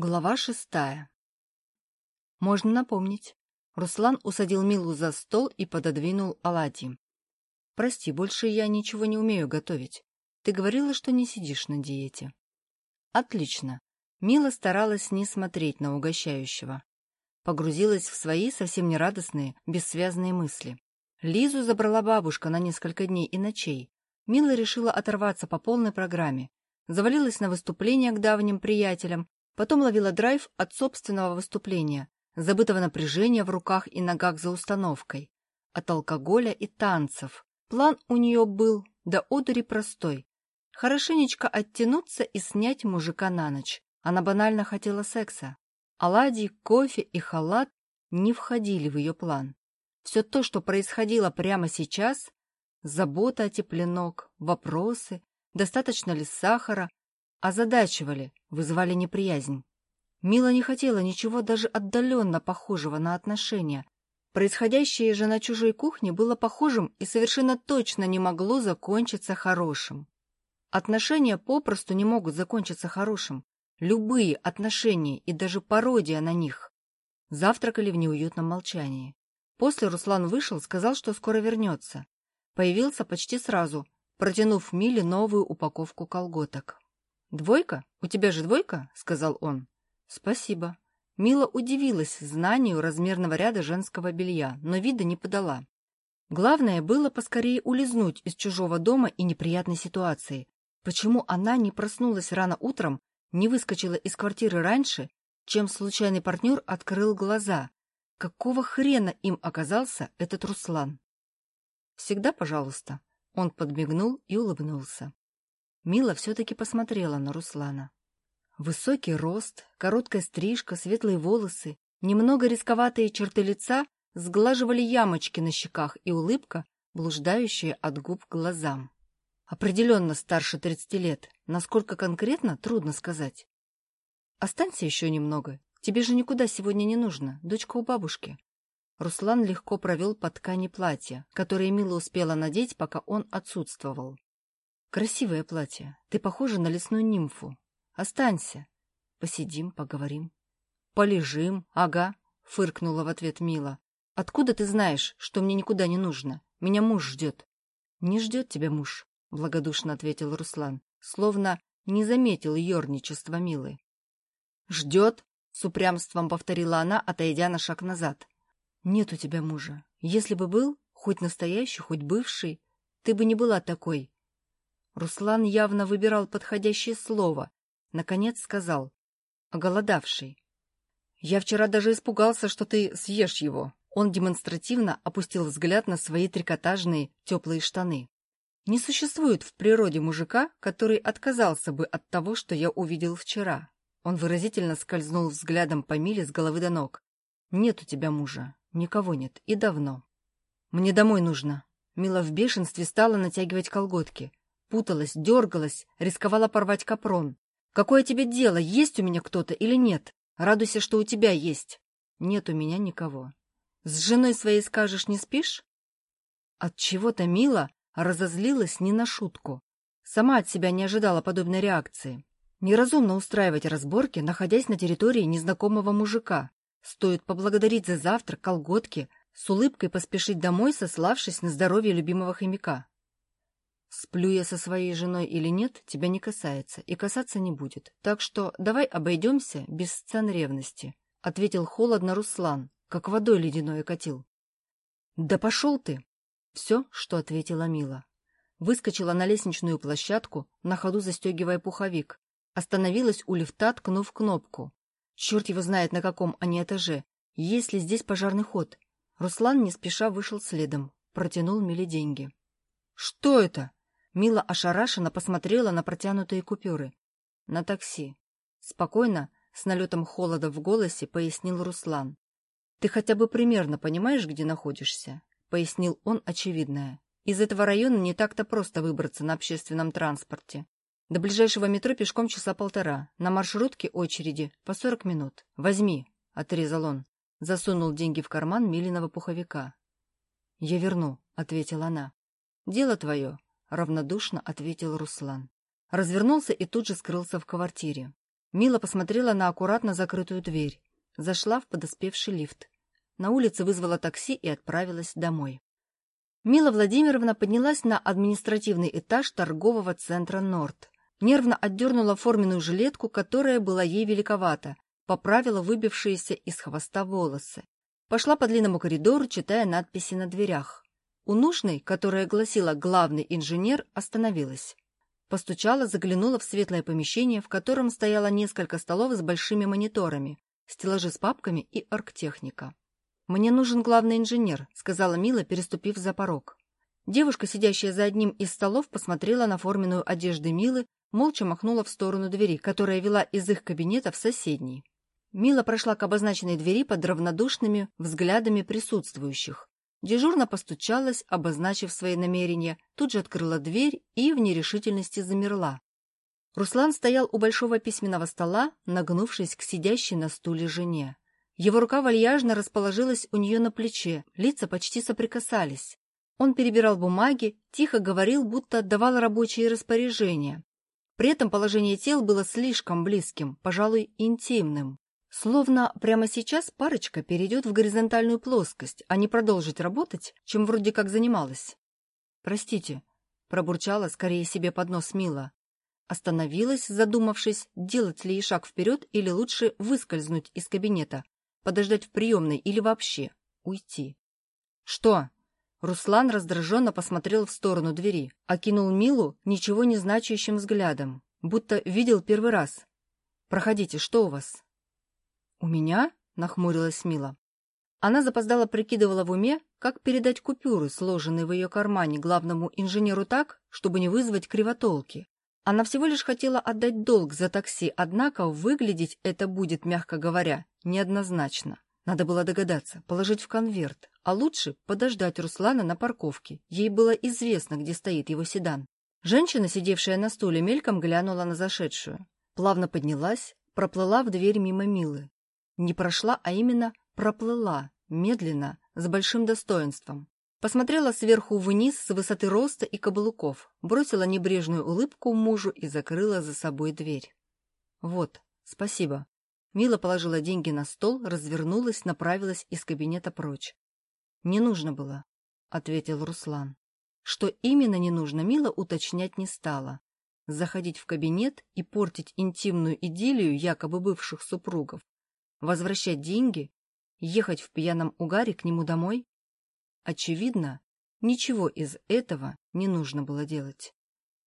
Глава шестая. Можно напомнить. Руслан усадил Милу за стол и пододвинул оладьи. «Прости, больше я ничего не умею готовить. Ты говорила, что не сидишь на диете». «Отлично». Мила старалась не смотреть на угощающего. Погрузилась в свои совсем нерадостные, бессвязные мысли. Лизу забрала бабушка на несколько дней и ночей. Мила решила оторваться по полной программе. Завалилась на выступление к давним приятелям, Потом ловила драйв от собственного выступления, забытого напряжения в руках и ногах за установкой, от алкоголя и танцев. План у нее был до одури простой. Хорошенечко оттянуться и снять мужика на ночь. Она банально хотела секса. Оладьи, кофе и халат не входили в ее план. Все то, что происходило прямо сейчас, забота о тепленок, вопросы, достаточно ли сахара, озадачивали, вызывали неприязнь. Мила не хотела ничего даже отдаленно похожего на отношения. Происходящее же на чужой кухне было похожим и совершенно точно не могло закончиться хорошим. Отношения попросту не могут закончиться хорошим. Любые отношения и даже пародия на них. Завтракали в неуютном молчании. После Руслан вышел, сказал, что скоро вернется. Появился почти сразу, протянув Миле новую упаковку колготок. «Двойка? У тебя же двойка?» — сказал он. «Спасибо». Мила удивилась знанию размерного ряда женского белья, но вида не подала. Главное было поскорее улизнуть из чужого дома и неприятной ситуации. Почему она не проснулась рано утром, не выскочила из квартиры раньше, чем случайный партнер открыл глаза? Какого хрена им оказался этот Руслан? «Всегда пожалуйста». Он подмигнул и улыбнулся. Мила все-таки посмотрела на Руслана. Высокий рост, короткая стрижка, светлые волосы, немного рисковатые черты лица сглаживали ямочки на щеках и улыбка, блуждающая от губ к глазам. Определенно старше тридцати лет, насколько конкретно, трудно сказать. Останься еще немного, тебе же никуда сегодня не нужно, дочка у бабушки. Руслан легко провел по ткани платья, которое Мила успела надеть, пока он отсутствовал. Красивое платье. Ты похожа на лесную нимфу. Останься. Посидим, поговорим. Полежим, ага, фыркнула в ответ Мила. Откуда ты знаешь, что мне никуда не нужно? Меня муж ждет. Не ждет тебя муж, благодушно ответил Руслан, словно не заметил ерничества Милы. Ждет, с упрямством повторила она, отойдя на шаг назад. Нет у тебя мужа. Если бы был, хоть настоящий, хоть бывший, ты бы не была такой, Руслан явно выбирал подходящее слово. Наконец сказал. «Оголодавший». «Я вчера даже испугался, что ты съешь его». Он демонстративно опустил взгляд на свои трикотажные теплые штаны. «Не существует в природе мужика, который отказался бы от того, что я увидел вчера». Он выразительно скользнул взглядом по Миле с головы до ног. «Нет у тебя мужа. Никого нет. И давно». «Мне домой нужно». Мила в бешенстве стала натягивать колготки. Путалась, дергалась, рисковала порвать капрон. «Какое тебе дело, есть у меня кто-то или нет? Радуйся, что у тебя есть». «Нет у меня никого». «С женой своей скажешь, не спишь?» От чего то Мила разозлилась не на шутку. Сама от себя не ожидала подобной реакции. Неразумно устраивать разборки, находясь на территории незнакомого мужика. Стоит поблагодарить за завтрак, колготки, с улыбкой поспешить домой, сославшись на здоровье любимого хомяка. Сплю я со своей женой или нет, тебя не касается и касаться не будет. Так что давай обойдемся без сцен ревности, — ответил холодно Руслан, как водой ледяной окатил. — Да пошел ты! Все, что ответила Мила. Выскочила на лестничную площадку, на ходу застегивая пуховик. Остановилась у лифта, ткнув кнопку. Черт его знает, на каком они этаже. Есть ли здесь пожарный ход? Руслан не спеша вышел следом, протянул Миле деньги. — Что это? Мила ошарашенно посмотрела на протянутые купюры. «На такси». Спокойно, с налетом холода в голосе, пояснил Руслан. «Ты хотя бы примерно понимаешь, где находишься?» — пояснил он очевидное. «Из этого района не так-то просто выбраться на общественном транспорте. До ближайшего метро пешком часа полтора, на маршрутке очереди по сорок минут. Возьми», — отрезал он. Засунул деньги в карман Милиного пуховика. «Я верну», — ответила она. «Дело твое», — равнодушно ответил Руслан. Развернулся и тут же скрылся в квартире. Мила посмотрела на аккуратно закрытую дверь. Зашла в подоспевший лифт. На улице вызвала такси и отправилась домой. Мила Владимировна поднялась на административный этаж торгового центра «Норд». Нервно отдернула форменную жилетку, которая была ей великовата, поправила выбившиеся из хвоста волосы. Пошла по длинному коридору, читая надписи на дверях. У нужной, которая гласила «Главный инженер», остановилась. Постучала, заглянула в светлое помещение, в котором стояло несколько столов с большими мониторами, стеллажи с папками и оргтехника. «Мне нужен главный инженер», — сказала Мила, переступив за порог. Девушка, сидящая за одним из столов, посмотрела на форменную одежду Милы, молча махнула в сторону двери, которая вела из их кабинета в соседний. Мила прошла к обозначенной двери под равнодушными взглядами присутствующих. Дежурно постучалась, обозначив свои намерения, тут же открыла дверь и в нерешительности замерла. Руслан стоял у большого письменного стола, нагнувшись к сидящей на стуле жене. Его рука вальяжно расположилась у нее на плече, лица почти соприкасались. Он перебирал бумаги, тихо говорил, будто отдавал рабочие распоряжения. При этом положение тел было слишком близким, пожалуй, интимным. Словно прямо сейчас парочка перейдет в горизонтальную плоскость, а не продолжит работать, чем вроде как занималась. «Простите», — пробурчала скорее себе под нос Мила. Остановилась, задумавшись, делать ли ей шаг вперед или лучше выскользнуть из кабинета, подождать в приемной или вообще уйти. «Что?» Руслан раздраженно посмотрел в сторону двери, окинул Милу ничего не значащим взглядом, будто видел первый раз. «Проходите, что у вас?» «У меня?» — нахмурилась Мила. Она запоздала прикидывала в уме, как передать купюры, сложенные в ее кармане, главному инженеру так, чтобы не вызвать кривотолки. Она всего лишь хотела отдать долг за такси, однако выглядеть это будет, мягко говоря, неоднозначно. Надо было догадаться, положить в конверт, а лучше подождать Руслана на парковке. Ей было известно, где стоит его седан. Женщина, сидевшая на стуле, мельком глянула на зашедшую. Плавно поднялась, проплыла в дверь мимо Милы. Не прошла, а именно проплыла, медленно, с большим достоинством. Посмотрела сверху вниз с высоты роста и каблуков, бросила небрежную улыбку мужу и закрыла за собой дверь. «Вот, спасибо». Мила положила деньги на стол, развернулась, направилась из кабинета прочь. «Не нужно было», — ответил Руслан. Что именно не нужно, Мила уточнять не стала. Заходить в кабинет и портить интимную идиллию якобы бывших супругов Возвращать деньги? Ехать в пьяном угаре к нему домой? Очевидно, ничего из этого не нужно было делать.